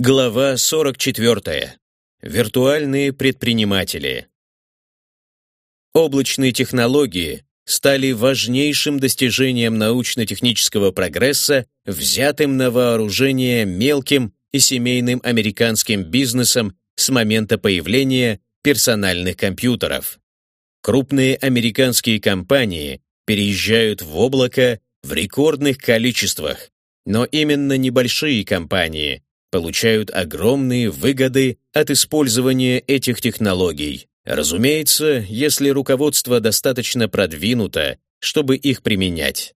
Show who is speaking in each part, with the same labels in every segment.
Speaker 1: Глава 44. Виртуальные предприниматели. Облачные технологии стали важнейшим достижением научно-технического прогресса, взятым на вооружение мелким и семейным американским бизнесом с момента появления персональных компьютеров. Крупные американские компании переезжают в облако в рекордных количествах, но именно небольшие компании – получают огромные выгоды от использования этих технологий. Разумеется, если руководство достаточно продвинуто, чтобы их применять.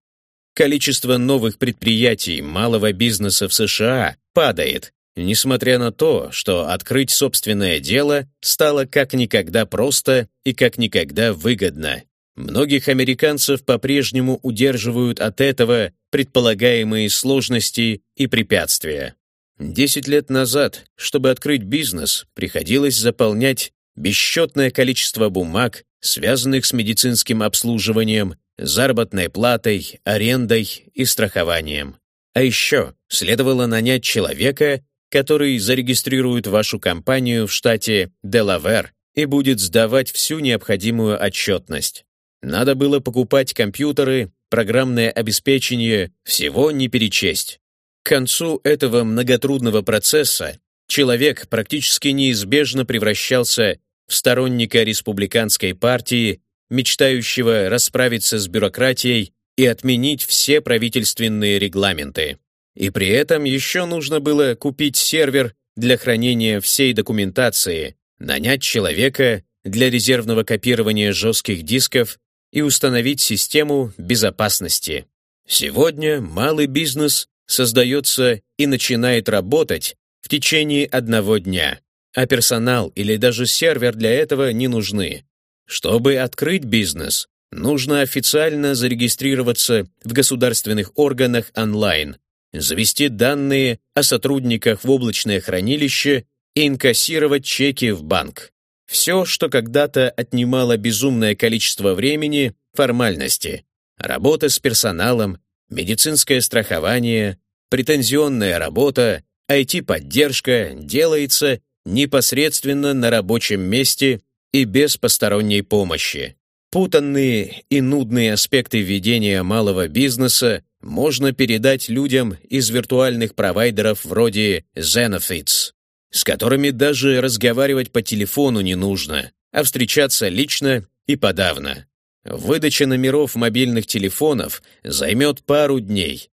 Speaker 1: Количество новых предприятий малого бизнеса в США падает, несмотря на то, что открыть собственное дело стало как никогда просто и как никогда выгодно. Многих американцев по-прежнему удерживают от этого предполагаемые сложности и препятствия. Десять лет назад, чтобы открыть бизнес, приходилось заполнять бесчетное количество бумаг, связанных с медицинским обслуживанием, заработной платой, арендой и страхованием. А еще следовало нанять человека, который зарегистрирует вашу компанию в штате Делавер и будет сдавать всю необходимую отчетность. Надо было покупать компьютеры, программное обеспечение, всего не перечесть. К концу этого многотрудного процесса человек практически неизбежно превращался в сторонника республиканской партии, мечтающего расправиться с бюрократией и отменить все правительственные регламенты. И при этом еще нужно было купить сервер для хранения всей документации, нанять человека для резервного копирования жестких дисков и установить систему безопасности. Сегодня малый бизнес создается и начинает работать в течение одного дня, а персонал или даже сервер для этого не нужны. Чтобы открыть бизнес, нужно официально зарегистрироваться в государственных органах онлайн, завести данные о сотрудниках в облачное хранилище и инкассировать чеки в банк. Все, что когда-то отнимало безумное количество времени, формальности. Работа с персоналом, медицинское страхование, претензионная работа, IT-поддержка делается непосредственно на рабочем месте и без посторонней помощи. Путанные и нудные аспекты ведения малого бизнеса можно передать людям из виртуальных провайдеров вроде Zenefits, с которыми даже разговаривать по телефону не нужно, а встречаться лично и подавно. Выдача номеров мобильных телефонов займет пару дней,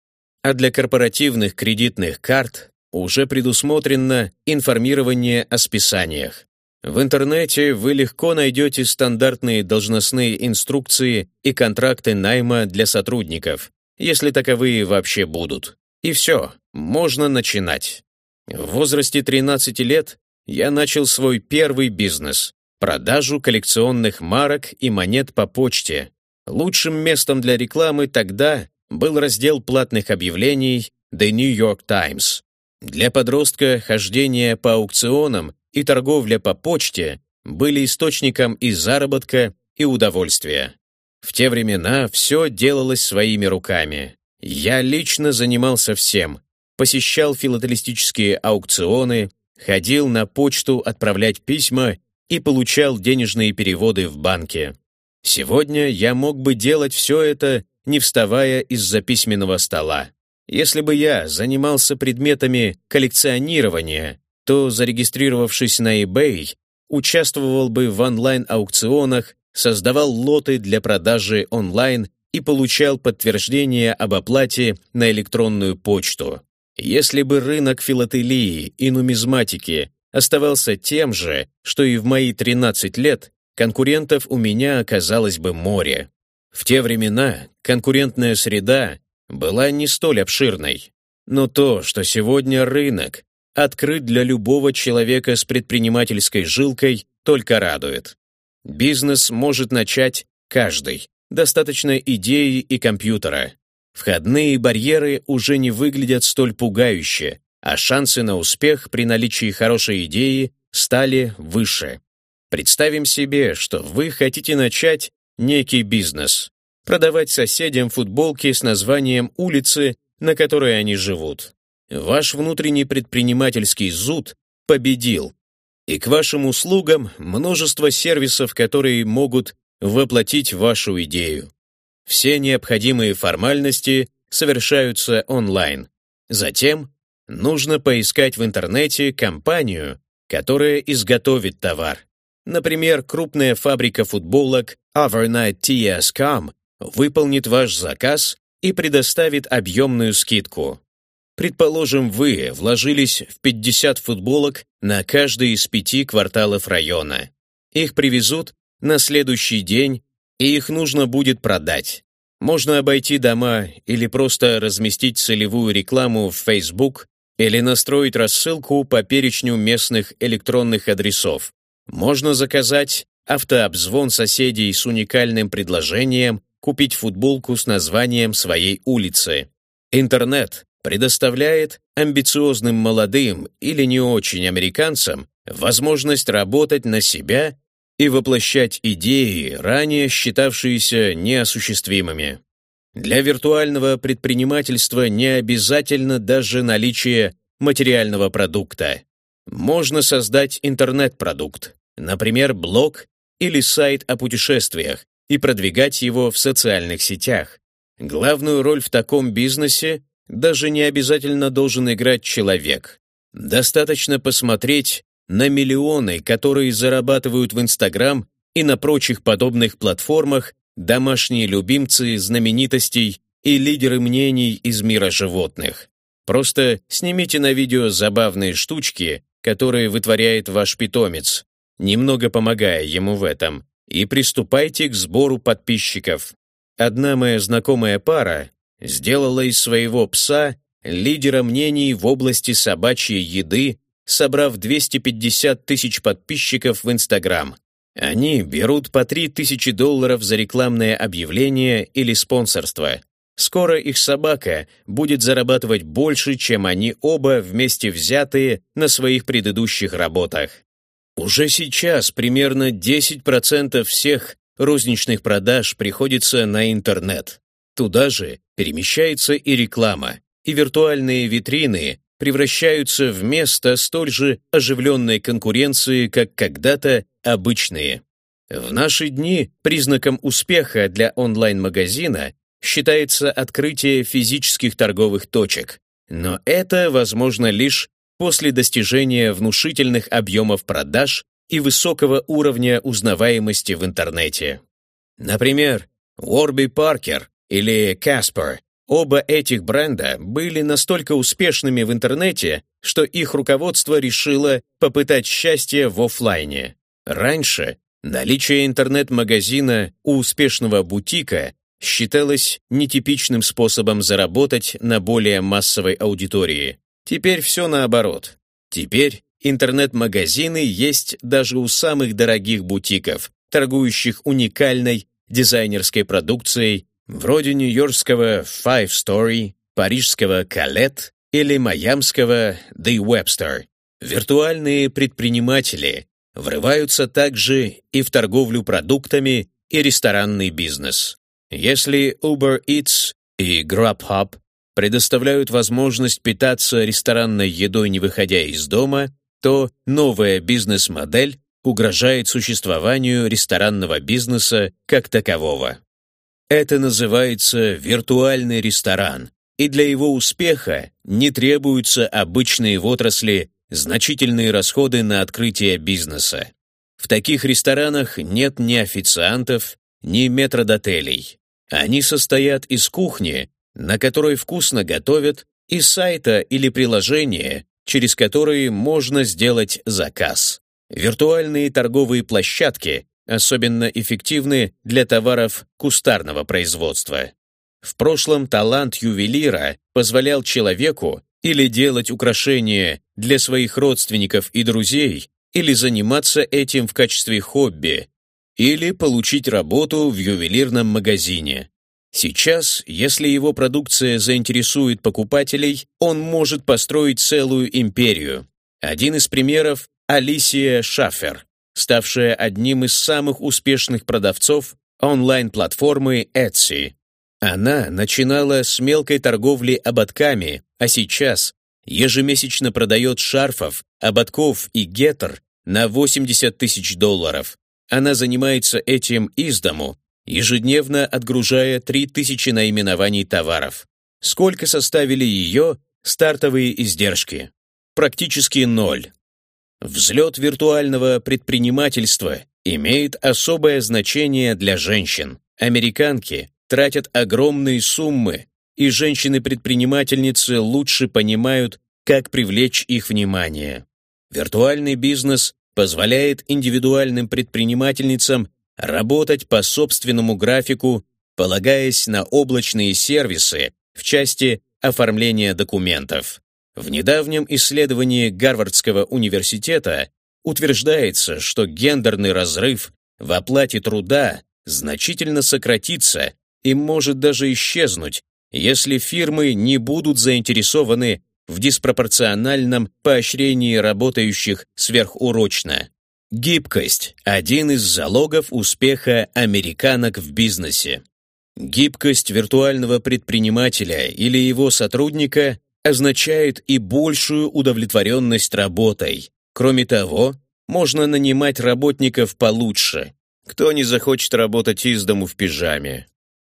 Speaker 1: а для корпоративных кредитных карт уже предусмотрено информирование о списаниях. В интернете вы легко найдете стандартные должностные инструкции и контракты найма для сотрудников, если таковые вообще будут. И все, можно начинать. В возрасте 13 лет я начал свой первый бизнес продажу коллекционных марок и монет по почте. Лучшим местом для рекламы тогда был раздел платных объявлений The New York Times. Для подростка хождение по аукционам и торговля по почте были источником и заработка, и удовольствия. В те времена все делалось своими руками. Я лично занимался всем. Посещал филателистические аукционы, ходил на почту отправлять письма и получал денежные переводы в банке. Сегодня я мог бы делать все это, не вставая из-за письменного стола. Если бы я занимался предметами коллекционирования, то, зарегистрировавшись на eBay, участвовал бы в онлайн-аукционах, создавал лоты для продажи онлайн и получал подтверждение об оплате на электронную почту. Если бы рынок филателии и нумизматики оставался тем же, что и в мои 13 лет, конкурентов у меня оказалось бы море. В те времена конкурентная среда была не столь обширной. Но то, что сегодня рынок открыт для любого человека с предпринимательской жилкой, только радует. Бизнес может начать каждый. Достаточно идеи и компьютера. Входные барьеры уже не выглядят столь пугающе, а шансы на успех при наличии хорошей идеи стали выше. Представим себе, что вы хотите начать некий бизнес, продавать соседям футболки с названием улицы, на которой они живут. ваш внутренний предпринимательский зуд победил, и к вашим услугам множество сервисов, которые могут воплотить вашу идею. Все необходимые формальности совершаются онлайн. Затем нужно поискать в интернете компанию, которая изготовит товар. Например, крупная фабрика футболок Overnight TS.com выполнит ваш заказ и предоставит объемную скидку. Предположим, вы вложились в 50 футболок на каждый из пяти кварталов района. Их привезут на следующий день, и их нужно будет продать. Можно обойти дома или просто разместить целевую рекламу в Facebook или настроить рассылку по перечню местных электронных адресов. Можно заказать автообзвон соседей с уникальным предложением купить футболку с названием своей улицы. Интернет предоставляет амбициозным молодым или не очень американцам возможность работать на себя и воплощать идеи, ранее считавшиеся неосуществимыми. Для виртуального предпринимательства не обязательно даже наличие материального продукта. Можно создать интернет-продукт, например, блог или сайт о путешествиях, и продвигать его в социальных сетях. Главную роль в таком бизнесе даже не обязательно должен играть человек. Достаточно посмотреть на миллионы, которые зарабатывают в Инстаграм и на прочих подобных платформах домашние любимцы знаменитостей и лидеры мнений из мира животных. Просто снимите на видео забавные штучки, которые вытворяет ваш питомец, немного помогая ему в этом, и приступайте к сбору подписчиков. Одна моя знакомая пара сделала из своего пса лидера мнений в области собачьей еды собрав 250 тысяч подписчиков в Инстаграм. Они берут по 3000 долларов за рекламное объявление или спонсорство. Скоро их собака будет зарабатывать больше, чем они оба вместе взятые на своих предыдущих работах. Уже сейчас примерно 10% всех розничных продаж приходится на интернет. Туда же перемещается и реклама, и виртуальные витрины превращаются в место столь же оживленной конкуренции, как когда-то обычные. В наши дни признаком успеха для онлайн-магазина считается открытие физических торговых точек, но это возможно лишь после достижения внушительных объемов продаж и высокого уровня узнаваемости в интернете. Например, Warby Parker или Casper Оба этих бренда были настолько успешными в интернете, что их руководство решило попытать счастье в офлайне. Раньше наличие интернет-магазина у успешного бутика считалось нетипичным способом заработать на более массовой аудитории. Теперь все наоборот. Теперь интернет-магазины есть даже у самых дорогих бутиков, торгующих уникальной дизайнерской продукцией вроде нью-йоркского Five Story, парижского Калет или майамского The Webster. Виртуальные предприниматели врываются также и в торговлю продуктами и ресторанный бизнес. Если Uber Eats и Grubhub предоставляют возможность питаться ресторанной едой, не выходя из дома, то новая бизнес-модель угрожает существованию ресторанного бизнеса как такового. Это называется виртуальный ресторан, и для его успеха не требуются обычные в отрасли значительные расходы на открытие бизнеса. В таких ресторанах нет ни официантов, ни метродотелей. Они состоят из кухни, на которой вкусно готовят, и сайта или приложения, через которые можно сделать заказ. Виртуальные торговые площадки особенно эффективны для товаров кустарного производства. В прошлом талант ювелира позволял человеку или делать украшения для своих родственников и друзей, или заниматься этим в качестве хобби, или получить работу в ювелирном магазине. Сейчас, если его продукция заинтересует покупателей, он может построить целую империю. Один из примеров – Алисия Шафер, ставшая одним из самых успешных продавцов онлайн-платформы Etsy. Она начинала с мелкой торговли ободками, а сейчас ежемесячно продает шарфов, ободков и гетер на 80 тысяч долларов. Она занимается этим из дому, ежедневно отгружая 3000 наименований товаров. Сколько составили ее стартовые издержки? Практически ноль. Взлет виртуального предпринимательства имеет особое значение для женщин. Американки тратят огромные суммы, и женщины-предпринимательницы лучше понимают, как привлечь их внимание. Виртуальный бизнес позволяет индивидуальным предпринимательницам работать по собственному графику, полагаясь на облачные сервисы в части оформления документов. В недавнем исследовании Гарвардского университета утверждается, что гендерный разрыв в оплате труда значительно сократится и может даже исчезнуть, если фирмы не будут заинтересованы в диспропорциональном поощрении работающих сверхурочно. Гибкость – один из залогов успеха американок в бизнесе. Гибкость виртуального предпринимателя или его сотрудника означает и большую удовлетворенность работой. Кроме того, можно нанимать работников получше. Кто не захочет работать из дому в пижаме?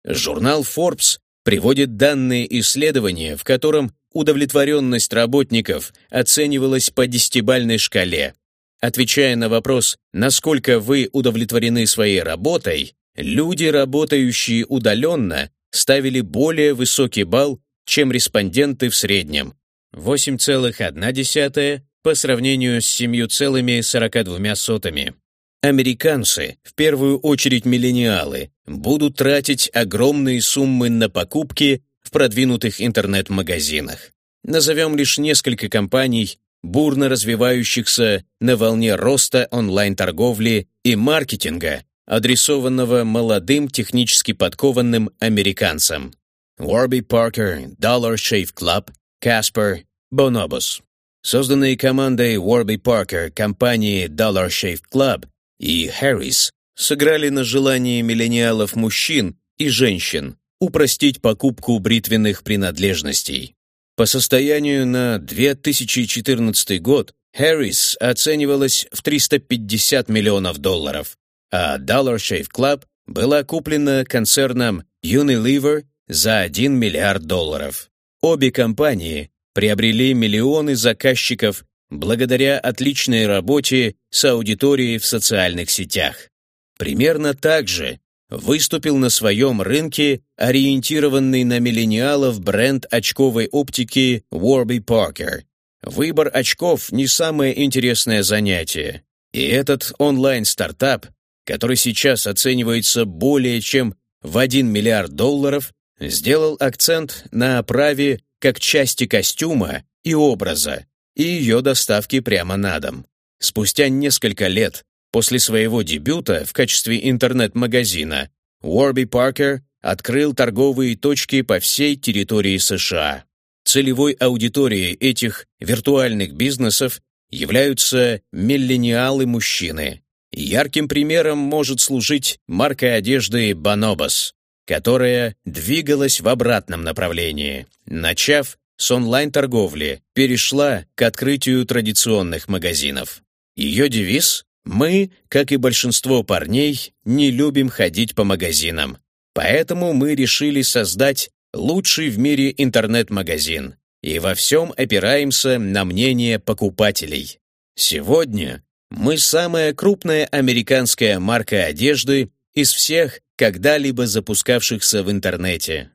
Speaker 1: Журнал Forbes приводит данные исследования, в котором удовлетворенность работников оценивалась по десятибальной шкале. Отвечая на вопрос, насколько вы удовлетворены своей работой, люди, работающие удаленно, ставили более высокий балл, чем респонденты в среднем. 8,1 по сравнению с 7,42. Американцы, в первую очередь миллениалы, будут тратить огромные суммы на покупки в продвинутых интернет-магазинах. Назовем лишь несколько компаний, бурно развивающихся на волне роста онлайн-торговли и маркетинга, адресованного молодым технически подкованным американцам. Warby Parker, Dollar Shave Club, Casper, Bonobos. Созданные командой Warby Parker компании Dollar Shave Club и Harris сыграли на желании миллениалов мужчин и женщин упростить покупку бритвенных принадлежностей. По состоянию на 2014 год Harris оценивалась в 350 миллионов долларов, а Dollar Shave Club была куплена концерном Unilever за 1 миллиард долларов. Обе компании приобрели миллионы заказчиков благодаря отличной работе с аудиторией в социальных сетях. Примерно так же выступил на своем рынке ориентированный на миллениалов бренд очковой оптики Warby Parker. Выбор очков не самое интересное занятие. И этот онлайн-стартап, который сейчас оценивается более чем в 1 миллиард долларов, сделал акцент на оправе как части костюма и образа, и ее доставки прямо на дом. Спустя несколько лет после своего дебюта в качестве интернет-магазина Warby Parker открыл торговые точки по всей территории США. Целевой аудиторией этих виртуальных бизнесов являются миллениалы-мужчины. Ярким примером может служить марка одежды Bonobos, которая двигалась в обратном направлении, начав с онлайн-торговли перешла к открытию традиционных магазинов. Ее девиз «Мы, как и большинство парней, не любим ходить по магазинам, поэтому мы решили создать лучший в мире интернет-магазин и во всем опираемся на мнение покупателей. Сегодня мы самая крупная американская марка одежды из всех когда-либо запускавшихся в интернете.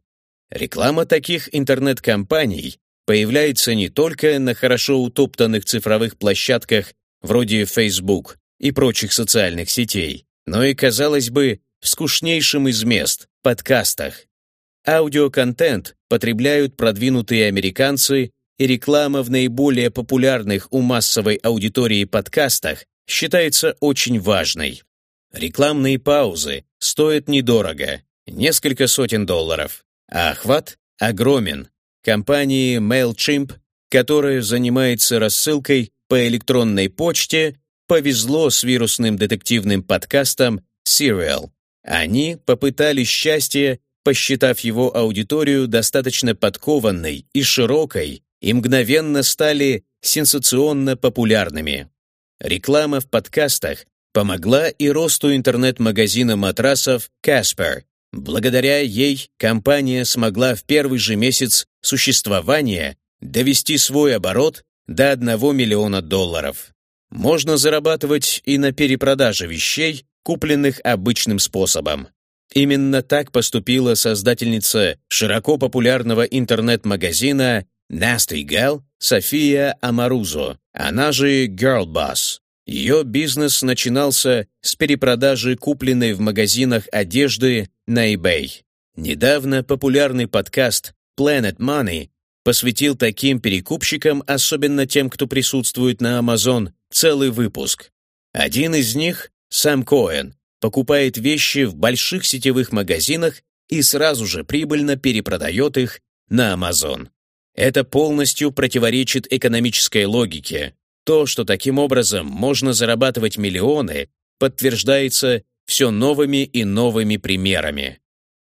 Speaker 1: Реклама таких интернет-компаний появляется не только на хорошо утоптанных цифровых площадках вроде Facebook и прочих социальных сетей, но и, казалось бы, в скучнейшем из мест — подкастах. Аудиоконтент потребляют продвинутые американцы, и реклама в наиболее популярных у массовой аудитории подкастах считается очень важной. Рекламные паузы стоят недорого, несколько сотен долларов. А охват огромен. Компании MailChimp, которая занимается рассылкой по электронной почте, повезло с вирусным детективным подкастом Serial. Они попытались счастье, посчитав его аудиторию достаточно подкованной и широкой, и мгновенно стали сенсационно популярными. Реклама в подкастах помогла и росту интернет-магазина матрасов Casper. Благодаря ей компания смогла в первый же месяц существования довести свой оборот до 1 миллиона долларов. Можно зарабатывать и на перепродаже вещей, купленных обычным способом. Именно так поступила создательница широко популярного интернет-магазина Nasty Gal София Амарузо, она же Girl Boss. Ее бизнес начинался с перепродажи купленной в магазинах одежды на eBay. Недавно популярный подкаст Planet Money посвятил таким перекупщикам, особенно тем, кто присутствует на Amazon, целый выпуск. Один из них, Сэм Коэн, покупает вещи в больших сетевых магазинах и сразу же прибыльно перепродает их на Amazon. Это полностью противоречит экономической логике. То, что таким образом можно зарабатывать миллионы, подтверждается все новыми и новыми примерами.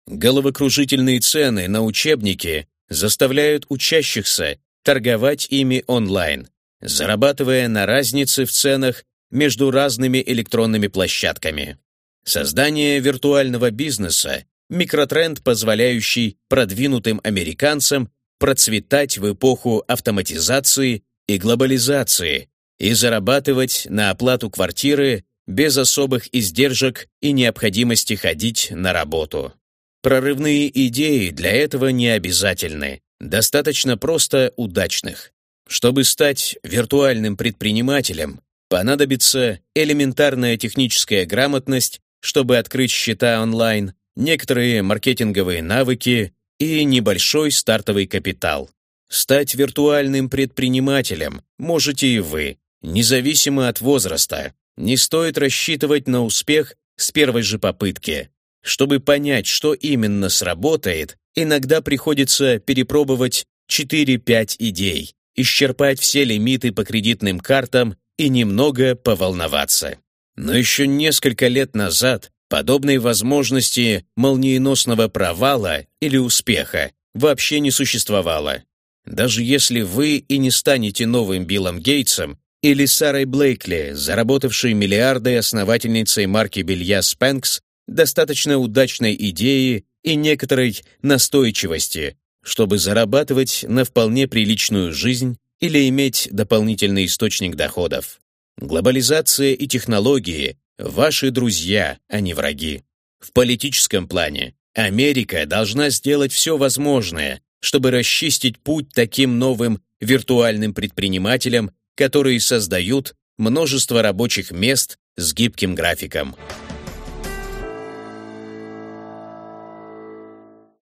Speaker 1: Головокружительные цены на учебники заставляют учащихся торговать ими онлайн, зарабатывая на разнице в ценах между разными электронными площадками. Создание виртуального бизнеса – микротренд, позволяющий продвинутым американцам процветать в эпоху автоматизации и глобализации и зарабатывать на оплату квартиры без особых издержек и необходимости ходить на работу. Прорывные идеи для этого не обязательны, достаточно просто удачных. Чтобы стать виртуальным предпринимателем, понадобится элементарная техническая грамотность, чтобы открыть счета онлайн, некоторые маркетинговые навыки и небольшой стартовый капитал. Стать виртуальным предпринимателем можете и вы, независимо от возраста. Не стоит рассчитывать на успех с первой же попытки. Чтобы понять, что именно сработает, иногда приходится перепробовать 4-5 идей, исчерпать все лимиты по кредитным картам и немного поволноваться. Но еще несколько лет назад Подобной возможности молниеносного провала или успеха вообще не существовало. Даже если вы и не станете новым Биллом Гейтсом или Сарой Блейкли, заработавшей миллиарды основательницей марки белья Spanx, достаточно удачной идеи и некоторой настойчивости, чтобы зарабатывать на вполне приличную жизнь или иметь дополнительный источник доходов. Глобализация и технологии Ваши друзья, а не враги. В политическом плане Америка должна сделать все возможное, чтобы расчистить путь таким новым виртуальным предпринимателям, которые создают множество рабочих мест с гибким графиком.